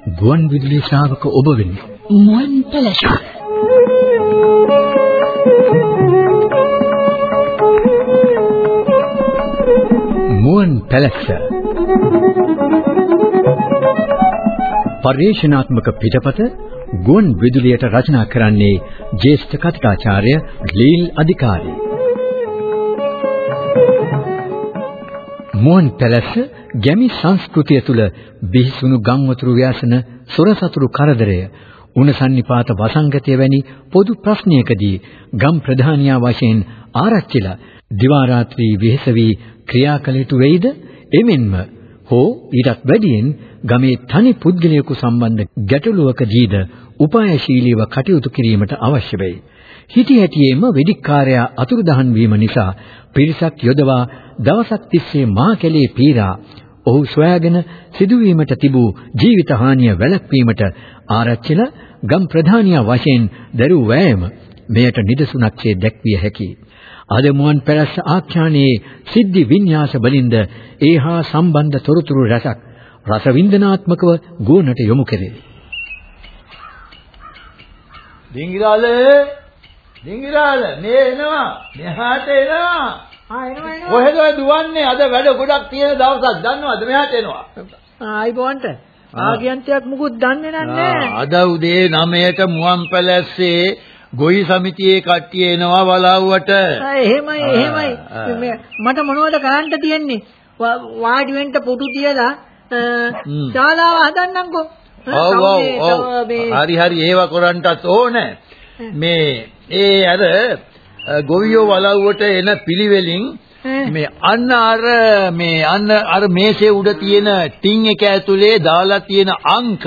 ගුවන් විදුලි ශ්‍රාවක ඔබ වෙනි මුවන් පැලැස්ස මුවන් පැලැස්ස පරිශනාත්මක පිටපත ගුවන් විදුලියට රචනා කරන්නේ ජ්‍යෙෂ්ඨ කතිකාචාර්ය ලීල් අධිකාරී. මුවන් පැලැස්ස ගැමි සංස්කෘතිය තුල බිහිසුණු ගම්වතුරු ව්‍යාසන සොරසතුරු කරදරය උණසන්නිපාත වසංගතය වැනි පොදු ප්‍රශ්නයකදී ගම් ප්‍රධානියා වශයෙන් ආරච්චිලා දිවා රාත්‍රී වෙහෙස වී ක්‍රියා කළ යුතු වෙයිද එමෙන්ම හෝ ඊටත් වැඩියෙන් ගමේ තනි පුද්ගලයෙකු සම්බන්ධ ගැටලුවකදීද උපායශීලීව කටයුතු කිරීමට අවශ්‍ය වෙයි. හිටි හැටියේම වෙදිකාර්යයා අතුරුදහන් වීම නිසා පිරිසක් යොදවා දවසක් තිස්සේ මා කැලේ පීරා ඔහු සොයාගෙන සිදුවීමට තිබූ ජීවිත හානිය වැළැක්වීමට ආරච්චිලා ගම් ප්‍රධානියා වශයෙන් දරූ වෑයම මෙයට නිදසුනක්සේ දැක්විය හැකියි. අද මුවන් පැලස්ස ආඛ්‍යානයේ සිද්ධි වින්‍යාස බලින්ද ඒහා සම්බන්ධ තොරතුරු රසක් රසවින්දනාත්මකව ගුවනට යොමු කෙරේ. ඩිංගිරාල ඩිංගිරාල මේ එනවා මෙහාට එනවා. ආ එනවා එනවා. කොහෙද දුවන්නේ? අද වැඩ ගොඩක් තියෙන දවසක් දන්නවද? මෙහාට එනවා. ආයි බොන්ට ආගියන්තයක් මුකුත් දන්නේ නැහැ අද උදේ 9ට මුවන් පැලැස්සේ ගොවි සමිතියේ කට්ටිය එනවා බලව්වට. එහෙමයි එහෙමයි. මට මොනවද කරන්න තියෙන්නේ? වාඩි වෙන්න පුටු තියලා ශාලාව හදන්නම්කෝ. ඔව් ඔව් හරි හරි ඒව කරන්නටත් ඕනේ. මේ ඒ අර ගොවියෝ වලව්වට එන පිළිවෙලින් මේ අන්න අර මේ අන්න අර මේසේ උඩ තියෙන ටින් එක ඇතුලේ දාලා තියෙන අංක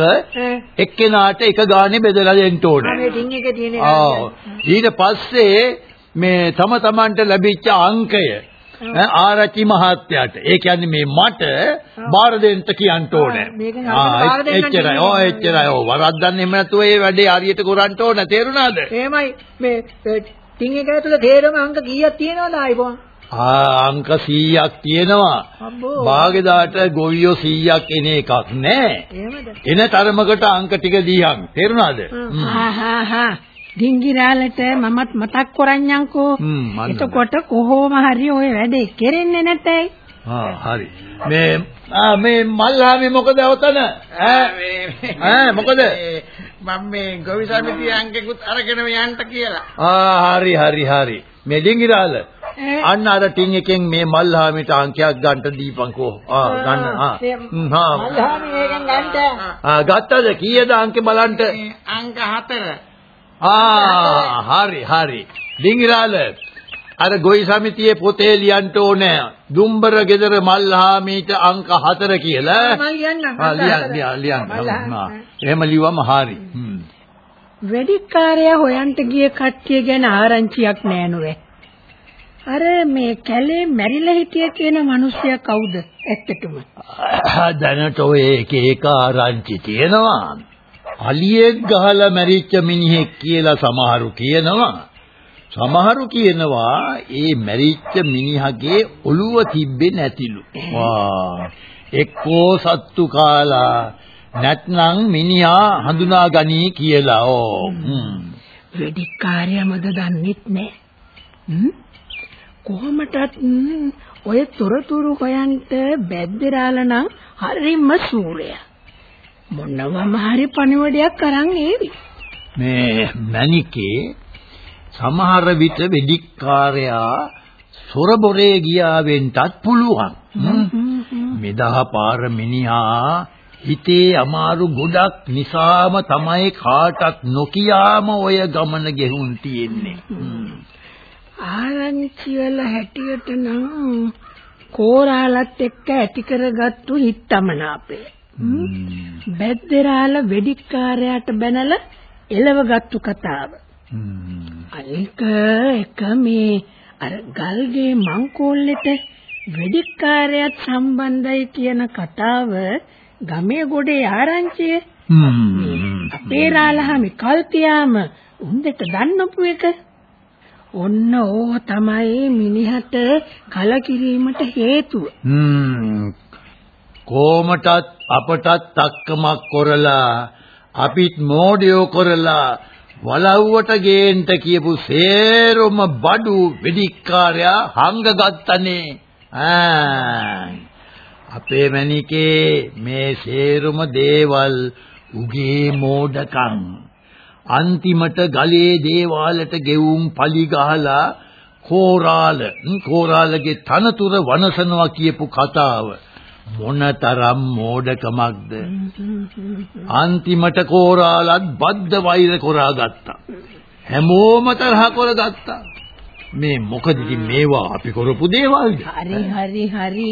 එක්කෙනාට එක ගානේ බෙදලා දෙන්න ඕනේ. මේ ටින් එකේ තියෙන ඊට පස්සේ මේ තම තමන්ට ලැබිච්ච අංකය ආරච්චි මහත්තයාට ඒ කියන්නේ මේ මට බාර දෙන්න කියන්න ඕනේ. ආ එච්චරයි. ඔව් එච්චරයි. ඔව් වරද්දන්න එහෙම නැතුව ඒ වැඩේ හරියට කරන්න ඕනේ. තේරුණාද? එහෙමයි. මේ ටින් එක ඇතුලේ තේරම අංක කීයක් තියෙනවද ආයිපොන්? ආ අංක 100ක් තියෙනවා. භාගෙදාට ගොවියෝ 100ක් එන එකක් නෑ. එන තරමකට අංක ටික දීහන්. තේරුණාද? හා හා හා. ඩිංගිරාලට මමත් මතක් කරන්යන්කෝ. එතකොට කොහොම හරි ওই වැඩේ කෙරෙන්නේ නැතයි. ආ හරි. මේ ආ මේ මල්හාමි මොකද ඔතන? ඈ ඈ මොකද? මම මේ ගොවි සමිතිය අංකෙකුත් අරගෙන යන්න කියලා. ආ හරි හරි හරි. මේ ඩිංගිරාල අන්න අර ටින් එකෙන් මේ මල්හාමිට අංකයක් ගන්න දීපන්කෝ. ආ ගන්න. ආ. හා. මල්හාමි මේකෙන් ගන්න. ආ ගත්තද කීයද අංකේ බලන්න? අංක 4. ආ හරි හරි. ඩිංගිරාල අර ගොවි සමිතියේ පොතේ ලියන්න ඕනේ. දුම්බර ගෙදර මල්හාමීට අංක 4 කියලා. මම ලියන්නම්. ආ ලියන්න ලියන්න. එහෙම ලිව්වම හරි. හ්ම්. වෙදිකාරයා හොයන්ට ගිය කට්ටිය ගැන ආරංචියක් නෑ නුවේ. අර මේ කැලේ මැරිලා හිටිය කියන මිනිස්සයා කවුද ඇත්තටම? දැනට ඔය එක එක ආරංචි තියෙනවා. අලියෙක් ගහලා මැරිච්ච මිනිහෙක් කියලා සමහරු කියනවා. සමහරු කියනවා ඒ මැරිච්ච මිනිහගේ ඔළුව තිබ්බේ නැතිලු. වා එක්කෝ සත්තු කාලා නැත්නම් මිනිහා හඳුනා ගනී කියලා. ඕ. වෙදිකාරයමද දන්නෙත් නෑ. කොහොමටත් ඔය තොරතුරු හොයන්ට බැද්දරාලා නම් හරිම සූරයා. මොනවම හරි පණිවඩයක් අරන් ඒවි. මේ මණිකේ සමහර විට වෙදිකාරයා සොරබොරේ ගියා වෙන්නත් පුළුවන්. මෙදා පාර මිනිහා හිතේ අමාරු ගොඩක් නිසාම තමයි කාටත් නොකියාම ඔය ගමන ගෙහුන් තියෙන්නේ. ආරංචි වල හැටියට නම් කෝරාලත් එක්ක ඇති කරගත්තු හිතමනාපය. බැද්දරාල වෙඩික්කාරයාට බැනලා එලවගත්තු කතාව. අනික එක මේ අර ගල්ගේ මංකෝල්ලෙට වෙඩික්කාරයාත් සම්බන්ධයි කියන කතාව ගමේ ගොඩේ ආරංචිය. අපේ රාලහාමි කල්පියාම උන්දට දන්නපු එක. ඔන්න ඕ තමයි මිනිහට කලකිරීමට හේතුව. කොමටත් අපටත් තක්කමක් කරලා අපිත් මෝඩයෝ කරලා වලව්වට ගේන්න කියපු සේරම බඩු වෙදිකාරයා හංගගත්තනේ. අපේ මණිකේ මේ සේරම දේවල් උගේ මෝඩකම්. අන්තිමට ගලේ දේවාලට ගෙවුම් පලි ගහලා කෝරාල කෝරාලගේ තනතුර වනසනවා කියපු කතාව. මොනතරම් මෝඩකමක්ද? අන්තිමට කෝරාලත් බද්ද වෛර කරාගත්තා හැමෝම තරහ කරගත්තා මේ මොකද මේවා අපි කරපු දේවල්ද හරි හරි හරි.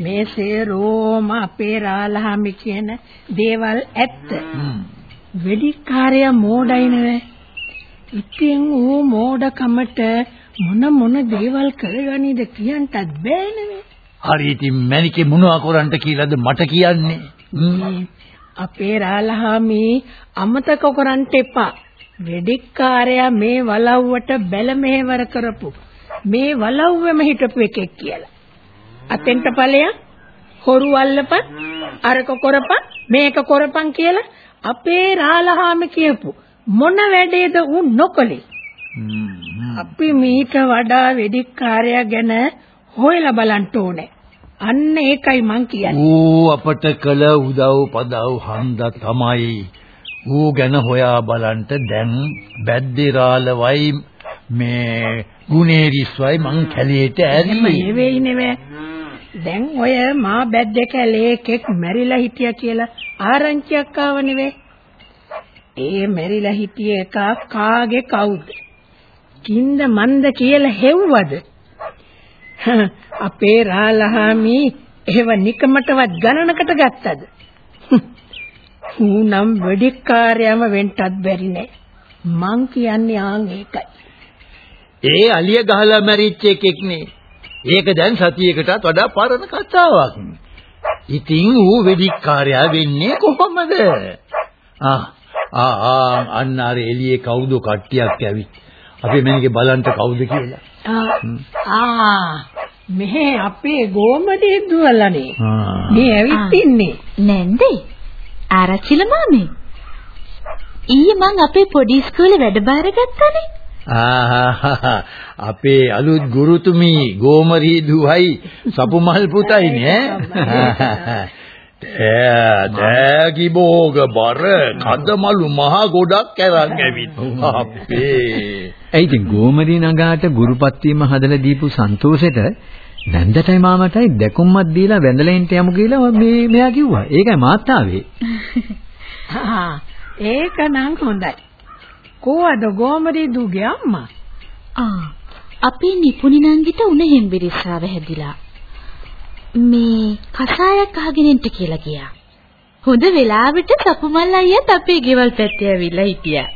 මේ සේරෝම අපේ රාලහාමි කියන දේවල් ඇත්ත. වෙඩික්කාරය මෝඩයි නෙවෙයි ඉතින් ඌ මෝඩකමට මොන මොන දේවල් කරගනීද කියන්නත් බෑ නෙවෙයි හරි ඉතින් මැනිකේ මොනවා කරන්නට කියලාද මට කියන්නේ? අපේ රාලහාමි අමතක කරන්න එපා. වෙඩික්කාරයා මේ වලව්වට බැල මෙහෙවර කරපු මේ වලව්වෙම හිටපු එකෙක් කියලා. අතෙන්ට ඵලයන් හොරු අල්ලපන් අරක කරපන් මේක කරපන් කියලා අපේ රාලහාමි කියපු මොන වැඩේද උන් නොකලේ. අපි මීට වඩා වෙඩික්කාරයා ගැන හොයලා බලන්න ඕනේ. අන්න ඒකයි මං කියන්නේ. ඌ අපට කළ උදව් පදව් හන්ද තමයි. ඌ ගැන හොයා බලන්න දැන් බැද්දිරාලවයි මේ ගුණේරිස්වයි මං කැලේට ඇරි. නෙවෙයි නෙවෙයි. දැන් ඔය මා බැද්ද කැලේ එකෙක් මැරිලා හිටියා කියලා ආරංචියක් ආව නෙවෙයි. ඒ මැරිලා හිටිය එක කාගේ කවුද? කින්ද මන්ද කියලා හෙව්වද? අපේ රාලහාමි එහෙව නිකමටවත් ගණනකට ගත්තද? ඌ නම් වෙඩික්කාරයම වෙන්නත් බැරි නෑ. මං කියන්නේ ආන් ඒකයි. ඒ අලිය ගහලා මැරිච්ච එකෙක් නේ. ඒක දැන් සතියකටත් වඩා පරණ කතාවක්. ඉතින් ඌ වෙඩික්කාරයා වෙන්නේ කොහොමද? ආ ආ අන්න අර එළියේ කවුද කට්ටියක් ඇවිත් අපි මේකේ බලන්න කවුද කියලා. ආ මෙහෙ අපේ ගෝමඩේ දුවලානේ. මේ ඇවිත් ඉන්නේ. නැන්දේ? ආරච්චිල මාමේ. ඊයේ මං අපේ පොඩි ඉස්කෝලේ වැඩ බාරගත්තානේ. ආහා අපේ අලුත් ගුරුතුමී ගෝමරී දුවයි සපුමල් පුතයි නේ. දෑගි භෝග බර කදමලු මහ ගොඩක් අරන් ඇවිත් අපේ ඒ ඉතින් ගෝමරී නගාට ගුරුපත් වීම හදලා දීපු සන්තෝෂෙට නැන්දටයි මාමටයි දැකුම්මත් දීලා වැඳලා ඉන්න යමු කියලා මේ මෙයා කිව්වා. ඒකයි මාත් ආවේ. ඒක නම් හොඳයි. කොහොමද ගෝමරී දුගේ අම්මා? ආ අපේ නිපුණි නංගිට උණ හෙම්බිරිස්සාව හැදිලා. මේ කසායක් අහගෙන ඉන්න කියලා ගියා. හොඳ වෙලාවට සපුමල් අයියත් අපේ ගෙවල් පැත්තේ ඇවිල්ලා හිටියා.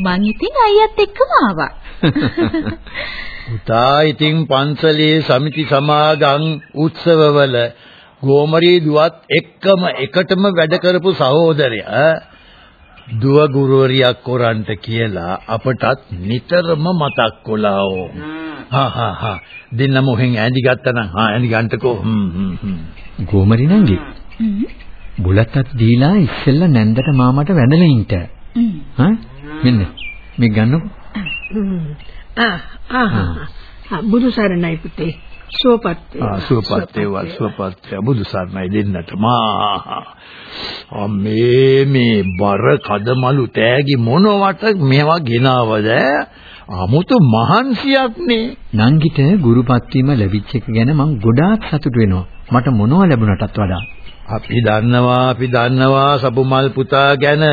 මං ඉතින් අයියත් එක්කම ආවා. පුතා ඉතින් පන්සලේ සමිති සමාගම් උත්සවවල ගෝමරී දුවත් එක්කම එකටම වැඩ කරපු සහෝදරයා දුව ගුරුවරියක් කරන්ට කියලා අපටත් නිතරම මතක් කොලාෝ. හා හා හා දෙන්න මොහෙන් ඈඳි ගත්තා නම් හා ඈඳි ගන්නකෝ. හ්ම් හ්ම් හ්ම්. ගෝමරි නංගි. බුලත්තත් දීලා ඉස්සෙල්ලා නැන්දට මාමට වැඳලා ඉන්න. හා මෙන්න මේ ගන්නකෝ. ආ ආ බුදු සරණයි පුතේ. සුවපත් ආ සුවපත් වේවා සුවපත් බුදු සරණයි දෙන්නට. මා අම්මේ මේ බර කදමලු තෑගි මොනවට මේවා ගෙනවද? 아무තු මහන්සියක් නේ. නංගිට ගුරුපත් වීම ලැබිච්ච එක ගැන මම ගොඩාක් සතුටු වෙනවා. මට මොනවා ලැබුණටත් වඩා? අපි දන්නවා අපි දන්නවා සපුමල් පුතා ගැන.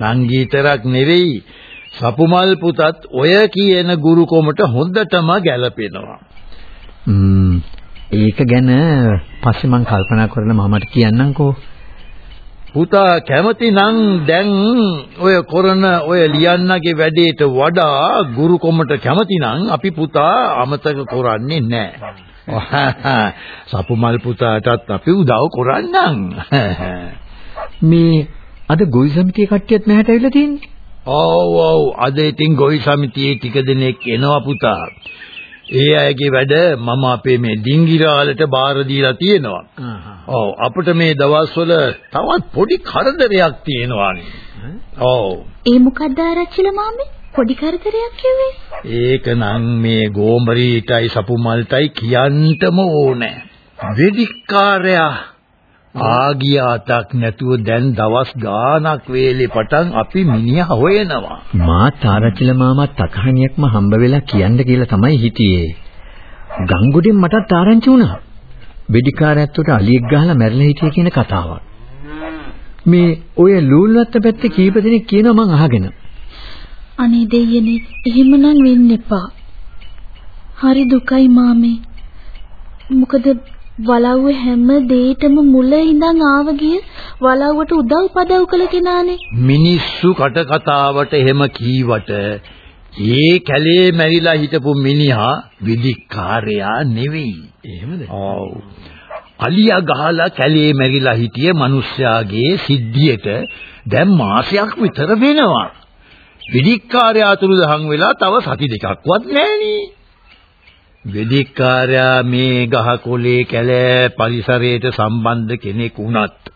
නංගීතරක් නෙවෙයි. සපුමල් පුතත් ඔය කියන ගුරුකමට හොඳටම ගැලපෙනවා ඒක ගැන පස්සේ මම කල්පනා කරලා මමට කියන්නම්කෝ. පුතා කැමති නම් දැන් ඔය කරන ඔය ලියන්නගේ වැඩේට වඩා ගුරු කොමට කැමති නම් අපි පුතා අමතක කරන්නේ නැහැ. සපුමල් පුතාටත් අපි උදව් කරන්නම්. මේ අද ගොවි සමිතිය කට්ටියත් මෙහෙට ඇවිල්ලා තියෙන්නේ. ඔව් ඔව් අද ඉතින් ගොවි සමිතියේ ටික දෙනෙක් එනවා පුතා. ඒ අයගේ වැඩ මම අපේ මේ ඩිංගිරාලට බාර දීලා තියෙනවා. ඔව් අපිට මේ දවස්වල තවත් පොඩි කරදරයක් තියෙනවානේ. ඔව්. ඒ මොකක්ද ආරච්චිලා මාමේ? පොඩි කරදරයක් කිව්වේ? ඒක නම් මේ ගෝමරීටයි සපුමල්ටයි කියන්නටම ඕනේ. වෙදිකාරයා ආගියාතක් නැතුව දැන් දවස් ගාණක් වේලේ පටන් අපි මිනිහා හොයනවා. මා තාරචිල මාමා තකහණියක්ම හම්බ වෙලා කියන්න කියලා තමයි හිතියේ. ගංගුඩෙන් මටත් ආරංචි වුණා. වෙඩිකාරයත්ට අලියෙක් ගහලා මැරලා හිටිය කියන කතාවක්. මේ ඔය ලූල්වත්ත පැත්තේ කීප දෙනෙක් කියනවා මං අහගෙන. අනේ දෙයියනේ එහෙමනම් වෙන්න එපා. හරි දුකයි මාමේ. මොකද වලව්ව හැම දෙයකම මුල ඉඳන් ආව ගිය වලව්වට උදව් පදව් කළ කෙනානේ. මිනිස්සු කට කතාවට එහෙම කීවට ඒ කැලේ මැරිලා හිටපු මිනිහා විදිකාරයා නෙවෙයි. එහෙමද? ඔව්. අලියා ගහලා කැලේ මැරිලා හිටිය මිනිස්යාගේ සිද්ධියට දැන් මාසයක් විතර වෙනවා. විදිකාරයා අතුරුදහන් වෙලා තව සති දෙකක්වත් නැහෙනි. වෙදිකාරයා මේ ගහකොලේ කැලෑ පරිසරයට සම්බන්ධ කෙනෙක් වුණත්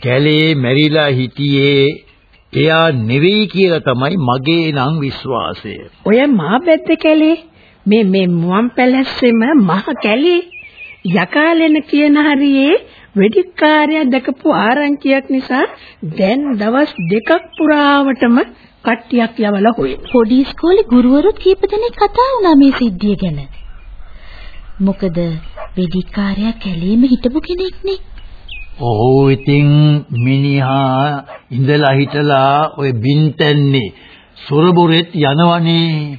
කැලේ මැරිලා හිටියේ එයා නෙවෙයි කියලා තමයි මගේ නම් විශ්වාසය. ඔය මාබැද්ද කැලේ මේ මේ මුවන් පැලැස්සෙම මහ කැලේ යකාලෙන කියන හරියේ වෙදිකාරයා දැකපු ආරංචියක් නිසා දැන් දවස් දෙකක් පුරාවටම කට්ටියක් යවලා හොයන. පොඩි ඉස්කෝලේ ගුරුවරුත් කීප දෙනෙක් කතා වුණා මේ සිද්ධිය ගැන. මොකද වෙදිකාරයා කැලේම හිටපු කෙනෙක්නේ. ඔව් ඉතින් මිනිහා ඉඳලා හිටලා ඔය බින්තන්නේ සොරබොරෙත් යනවනේ.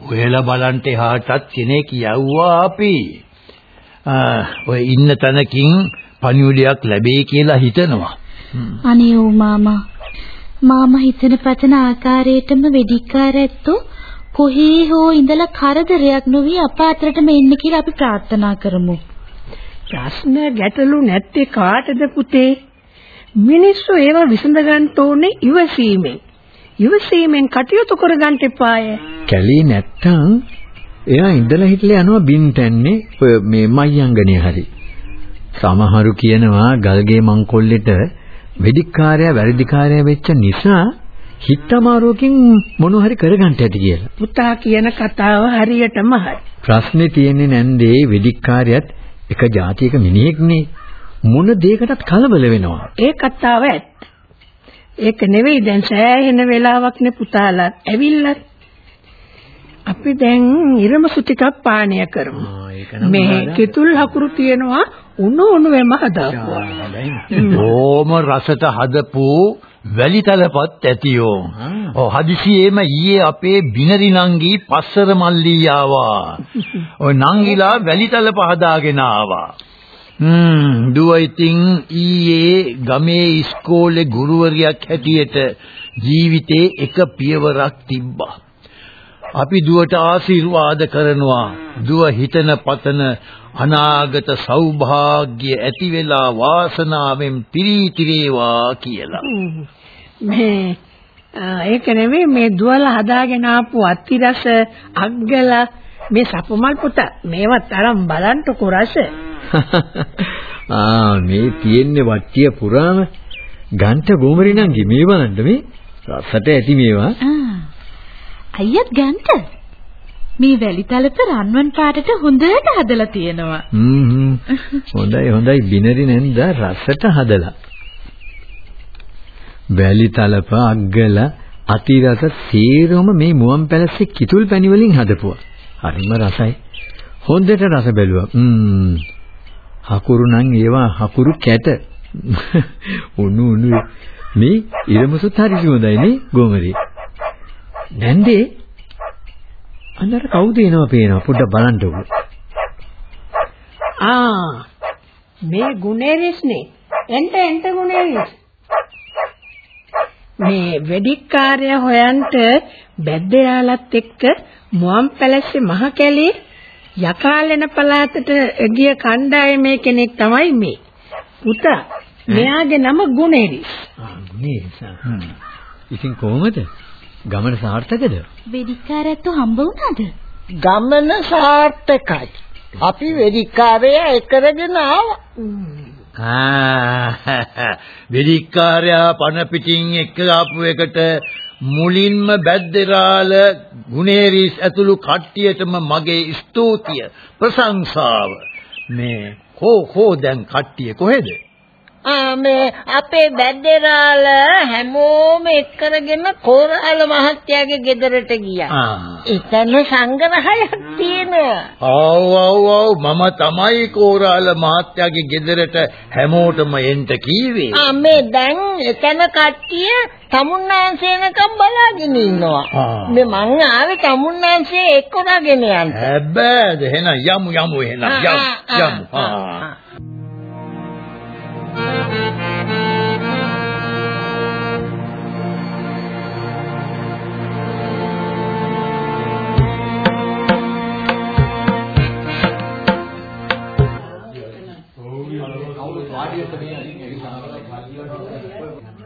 ඔයලා බලන්න එහාටත් කෙනෙක් යවුවා අපි. ඔය ඉන්න තැනකින් පණිවිඩයක් ලැබෙයි කියලා හිතනවා. අනේ ඕ මාමා මාමා හිතන පතන ආකාරයටම වෙදිකාරැත්තෝ කොහේ හෝ ඉඳලා කරදරයක් නොවි අප අතරටම එන්න කියලා අපි ප්‍රාර්ථනා කරමු. ප්‍රශ්න ගැටලු නැත්තේ කාටද පුතේ? මිනිස්සු ඒවා විසඳ ගන්න ඕනේ ඉවසීමෙන්. ඉවසීමෙන් කටයුතු කරගන්න එපාය. කැලේ නැත්තම් එයා ඉඳලා හිටලා යනවා බින්තැන්නේ ඔය මේ මයංගනේ හරි. සමහරු කියනවා ගල්ගේ මංකොල්ලෙට වෙදිකාරයා වැරදිකාරයා වෙච්ච නිසා හිත අමාරුවකින් මොන හරි කරගන්න ඇති කියලා. පුතා කියන කතාව හරියටම හරි. ප්‍රශ්නේ තියෙන්නේ නැන්දේ වෙදිකාරයත් එක જાතියක මිනිහෙක්නේ. මොන දෙයකටත් කලබල වෙනවා. ඒ කතාව ඇත්ත. ඒක නෙවෙයි දැන් සෑහෙන වෙලාවක් නේ පුතාලා ඇවිල්ලා අපි දැන් ඉරමසු ටිකක් පානය කරමු. මේ කිතුල් හකුරු තියෙනවා උණු උණු වෙම හදාපුවා. ඕම රසට හදපු වැලිතලපත් ඇතියෝ. ඔව් හදිසියෙම ඊයේ අපේ බිනරි නංගි පස්සර මල්ලී ආවා. ඔය නංගිලා වැලිතලප හදාගෙන ආවා. හ්ම් දුව ඉතින් ඊයේ ගමේ ඉස්කෝලේ ගුරුවරියක් හැටියට ජීවිතේ එක පියවරක් තිබ්බා. අපි දුවට ආශිර්වාද කරනවා. දුව හිතන පතන අනාගත සෞභාග්‍ය ඇති වෙලා වාසනාවෙන් පිරීතිරේවා කියලා. මේ ඒක නෙවෙයි මේ දුවලා හදාගෙන ආපු අත්තිරස අග්ගල මේ සපුමල් පුත මේවත් අරන් බලන්ටකෝ රස. ආ මේ තියෙන්නේ වට්ටිය පුරාම ගන්ට ගෝමරි නංගි මේ බලන්න මේ රසට ඇති මේවා. අයියත් ගන්ට මේ වැලිතලප රන්වන් පාටට හොඳට හදලා තියෙනවා. හ්ම් හොඳයි හොඳයි බිනරි නැන්ද රසට හදලා. වැලිතලප අග්ගල අතිරස සීරම මේ මුවන් පැලස්සේ කිතුල් පැණි වලින් හදපුවා. හරිම රසයි. හොඳට රස බැලුවා. හ්ම්. හකුරු නම් ඒවා හකුරු කැට. උණු උණු මේ ඉරමුසුත් හරි හොඳයි නේ ගෝමරි. නැන්දේ අnder කවුද එනවා පේනවා පොඩ්ඩක් බලන්නකෝ. ආ මේ ගුණේරිස්නේ එන්ට එන්ට ගුණේ මේ වෙදිකාර්ය හොයන්ට බැද්දයාලත් එක්ක මුවන් පැලස්සේ මහ කැලේ යකාලෙන පළාතට ගිය කණ්ඩායමේ කෙනෙක් තමයි මේ. පුතා මෙයාගේ නම ගුණේරිස්. ආ ගුණේරිස්. ඉතින් කොහොමද? ගමන සාර්ථකද? වෙදිකාරයතු හම්බ වුණාද? ගමන සාර්ථකයි. අපි වෙදිකාරය එකරගෙන ආවා. ආ වෙදිකාරයා පණ පිටින් එක්ක ආපු එකට මුලින්ම බැද්දරාල ගුණේරිස් ඇතුළු කට්ටියටම මගේ ස්තුතිය ප්‍රශංසාව මේ කෝ කෝ දැන් කට්ටිය කොහෙද මේ අපේ බැද්දරාල හැමෝම එක් කරගෙන කෝරාල මහත්තයාගේ ගෙදරට ගියා. එතන සංග්‍රහයක් තියෙනවා. ආව් ආව් ආව් මම තමයි කෝරාල මහත්තයාගේ ගෙදරට හැමෝටම එන්න කීවේ. මේ දැන් එතන කට්ටිය තමුන්නාන්සේනකම් බලාගෙන ඉන්නවා. මේ මං ආවේ තමුන්නාන්සේ එක්කරගෙන යන්න. හැබැයිද එහෙනම් යමු යමු එහෙනම් යමු යමු.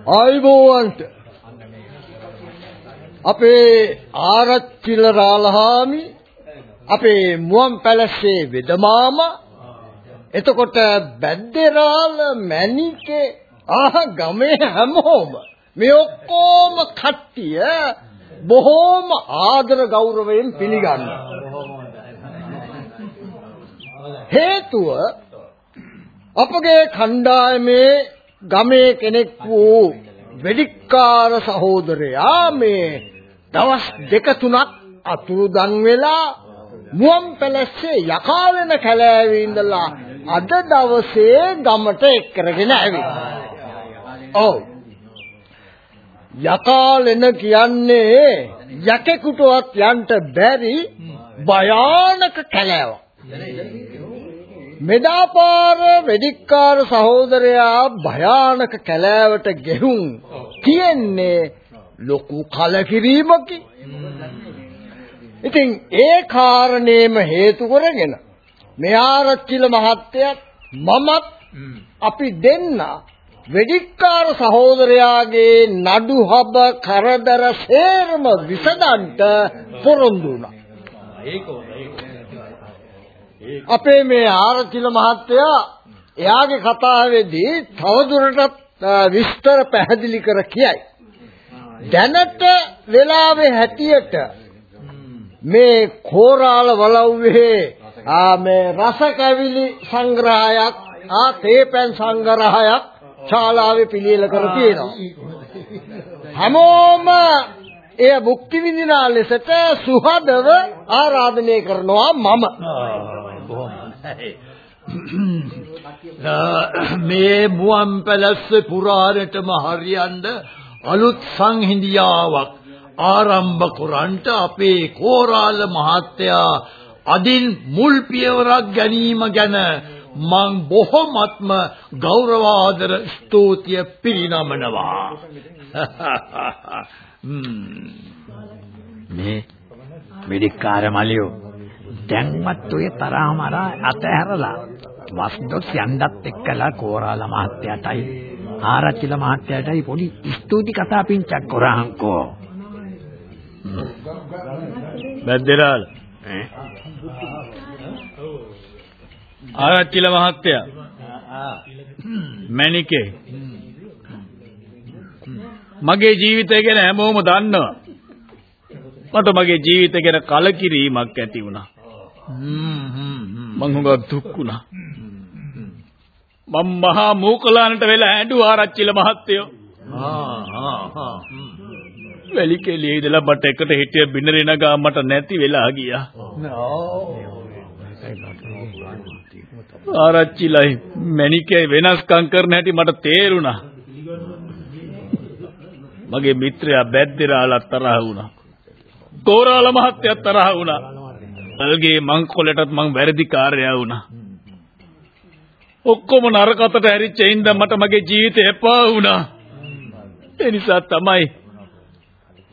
ආයිබෝවන්ට අපේ ආරච්චිල රාලහාමි අපේ මුවන් පැලස්සේ වෙදමාමා එතකොට බැද්දේරාල මැණිකේ ආහ ගමේ හැමෝම මේ ඔක්කොම කට්ටිය බොහෝම ආදර ගෞරවයෙන් පිළිගන්නවා. හේතුව අපගේ කණ්ඩායමේ ගමේ කෙනෙක් වූ වෙඩික්කාර සහෝදරයා මේ දවස් දෙක තුනක් අතුරුදන් වෙලා මුවන් පැලස්සේ යකා වෙන කැලෑවේ ඉඳලා අද දවසේ ගමට එක් කරගෙන ඇවිත්. ඔව්. යකාලෙන කියන්නේ යකෙකුටවත් යන්න බැරි භයානක කැලෑවක්. මෙදාපාර වෙදික්කාර සහෝදරයා භයානක කැලෑවට ගෙහුම් තියෙන්නේ ලොකු කලකිරීමකි. ඉතින් ඒ කාරණේම හේතු කරගෙන මෙයාරච්චිල මහත්තයත් මමත් අපි දෙන්න වෙදික්කාර සහෝදරයාගේ නඩු හබ කරදර සේරම විසඳන්ට පොරොන්දු වුණා. අපේ මේ ආරච්චිල මහත්තයා එයාගේ කතාවේදී තවදුරටත් විස්තර පැහැදිලි කර කියයි. දැනට වෙලාවේ හැටියට මේ කෝරාල වලව්වේ ආ මේ රස කැවිලි සංග්‍රහයක් ආ තේපැන් සංග්‍රහයක් ශාලාවේ පිළියෙල කර තියෙනවා. හැමෝම එය මුක්ති විඳිනා ලෙසට සුහදව ආරාධනය කරනවා මම. මේ මුවන් පැලස්ස පුරාණටම හරියන්න අලුත් සංහිඳියාවක් ආරම්භ කරන්ට අපේ කෝරාල මහත්තයා අදින් මුල් පියවරක් ගැනීම ගැන මං බොහොමත්ම ගෞරවාදර ස්තුතිය පිරිනමනවා. මේ මෙඩිකාර මලියෝ දැන්වත් ඔය තරහමරා අතහැරලා වස්දොස් යන්නත් එක්කලා කෝරාල මහත්තයාටයි ආරච්චිල මහත්තයාටයි පොඩි ස්තුති කතා පිංචක් කරාන්කෝ බද්දරාල. ආරච්චිල මහත්තයා. මැනිකේ මගේ ජීවිතය ගැන හැමෝම දන්නවා. මට මගේ ජීවිතය ගැන කලකිරීමක් ඇති වුණා මං හුඟක් දුක් වුණා මම මහා මූකලානට වෙලා ඇඬුවා ආරච්චිල මහත්තයෝ වැලි කෙලියේ ඉඳලා මට එකට හිටිය බිනරේ නගා මට නැති වෙලා ගියා. ආරච්චිලයි මැනිකේ වෙනස්කම් කරන හැටි මට තේරුණා. මගේ මිත්‍රයා බැද්දරාලා තරහ වුණා. කෝරාල මහත්තයා තරහ වුණා. අල්ගේ මංකොලටත් මං වැරදි කාර්යය වුණා. ඔක්කොම නරකතට හැරිච්ච ඉඳන් මට මගේ ජීවිතේ එපා වුණා. ඒ නිසා තමයි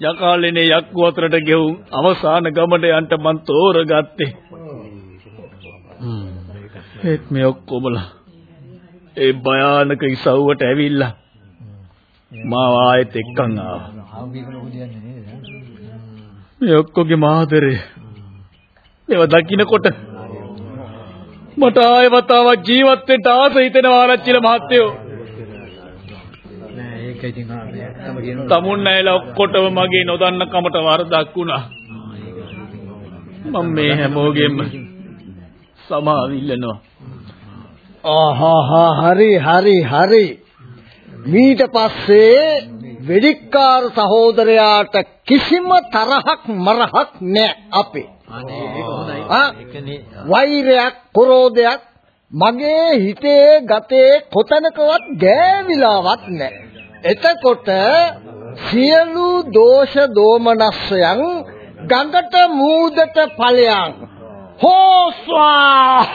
යකාලේනේ යක්කු අතරට ගෙවුම් අවසාන ගමට යන්න මං තෝරගත්තේ. ඒත් මේ ඔක්කොමලා ඒ භයානක ඉසව්වට ඇවිල්ලා මාව ආයෙත් එක්කන් ආවා. මේ ඔක්කොගේ මාදරේ මේවා දකින්නකොට මට ආයෙ වතාවක් ජීවත් වෙන්න ආස හිතෙනවා ආරච්චිල මහත්තයෝ. නෑ ඒක ඉතින්. තමුන් නැයලා ඔක්කොටම මගේ නොදන්න කමට වරදක් වුණා. මම මේ හැමෝගෙම සමාවිල්ලනවා. ආහා හරි හරි හරි මීට පස්සේ වෙදික්කාර සහෝදරයාට කිසිම තරහක් මරහක් නැහැ අපේ වෛරයක් ක්‍රෝධයක් මගේ හිතේ ගතේ කොතනකවත් ගෑවිලාවත් නැහැ. එතකොට සියලු දෝෂ දෝමනස්සයන් ගඟට මූදට ඵලයන්. හෝස්වා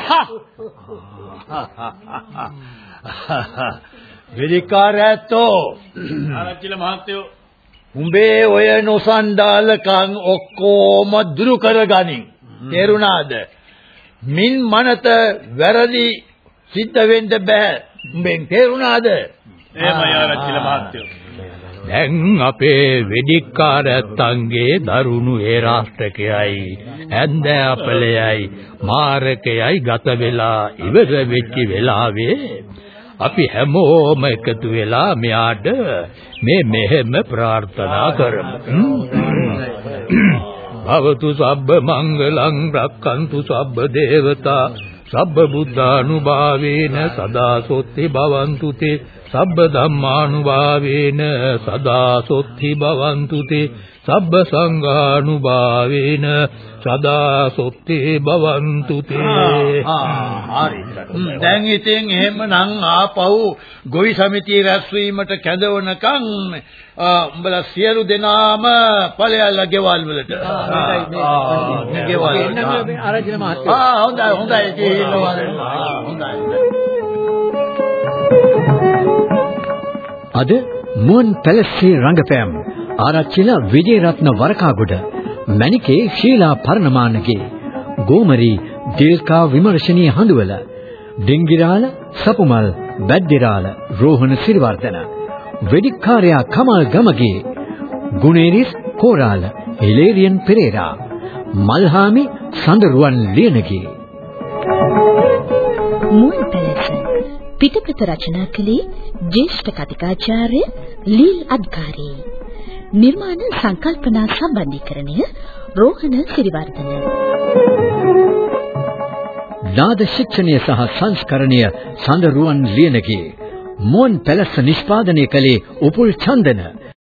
වෙදිකාරයතෝ ආරච්චිල මහත්තයෝ උඹේ ඔය නොසන්ඩාලකම් ඔක්කොම දුරු කරගනින්. තේරුණාද? මින් මනත වැරදි සිද්ධ වෙන්න බෑ. උඹෙන් තේරුණාද? එහෙමයි ආරච්චිල මහත්තයෝ. දැන් අපේ වෙදිකාරයන්ගේ දරුණු ඒ රාෂ්ට්‍රකයයි ඇන්ද අපලයයි මාරකයයි ගත වෙලා ඉවර වෙච්ච වෙලාවේ අපි හැමෝම එකතු වෙලා මෙයාට මේ මෙහෙම ප්‍රාර්ථනා කරමු. භවතු සබ්බ මංගලං රක්칸තු සබ්බ දේවතා සබ්බ බුද්ධානුභාවේන සදා සොත්ති භවන්තු තේ සබ්බ ධම්මානුභාවේන සදා සොත්ති භවන්තු තේ සබ්බ සංඝානුභාවේන සදා සොත්ති භවන්තු තේ හරි. දැන් ඉතින් එහෙමනම් ආපහු ගොවි සමිතිය රැස්වීමට කැඳවනකම් උඹලා සියලු දෙනාම ඵලයල්ලා ගෙවල් වලට. මේ ගෙවල්. ආරච්චිල මහත්තයා. ආ හොඳයි හොඳයි ගිහිල්ලා හොඳයි. අද මුවන් පැලස්සේ රංගපෑම්. ආරච්චිල විජේරත්න වරකාගොඩ මණිකේ ශීලා පර්ණමානගේ ගෝමරි දීල්කා විමර්ශනීය හඳුවල ඩිංගිරාල සපුමල් බැද්දිරාල රෝහණ සිරිවර්ධන වෙදිකාර්යා කමල් ගමගේ ගුණේරිස් කෝරාල හිලේරියන් පෙරේරා මල්හාමි සඳරුවන් ලියනගේ. මුවන් පැලස පිටපත රචනා කළේ ජ්‍යෙෂ්ඨ කතිකාචාර්ය ලීල් අද්කාරී. නිර්මාණ සංකල්පනා සම්බන්ධීකරණය රෝහණ සිරිවර්ධන. නාද ශික්ෂණය සහ සංස්කරණය සඳරුවන් ලියනගේ මුවන් පැලස්ස නිෂ්පාදනය කළේ උපුල් චන්දන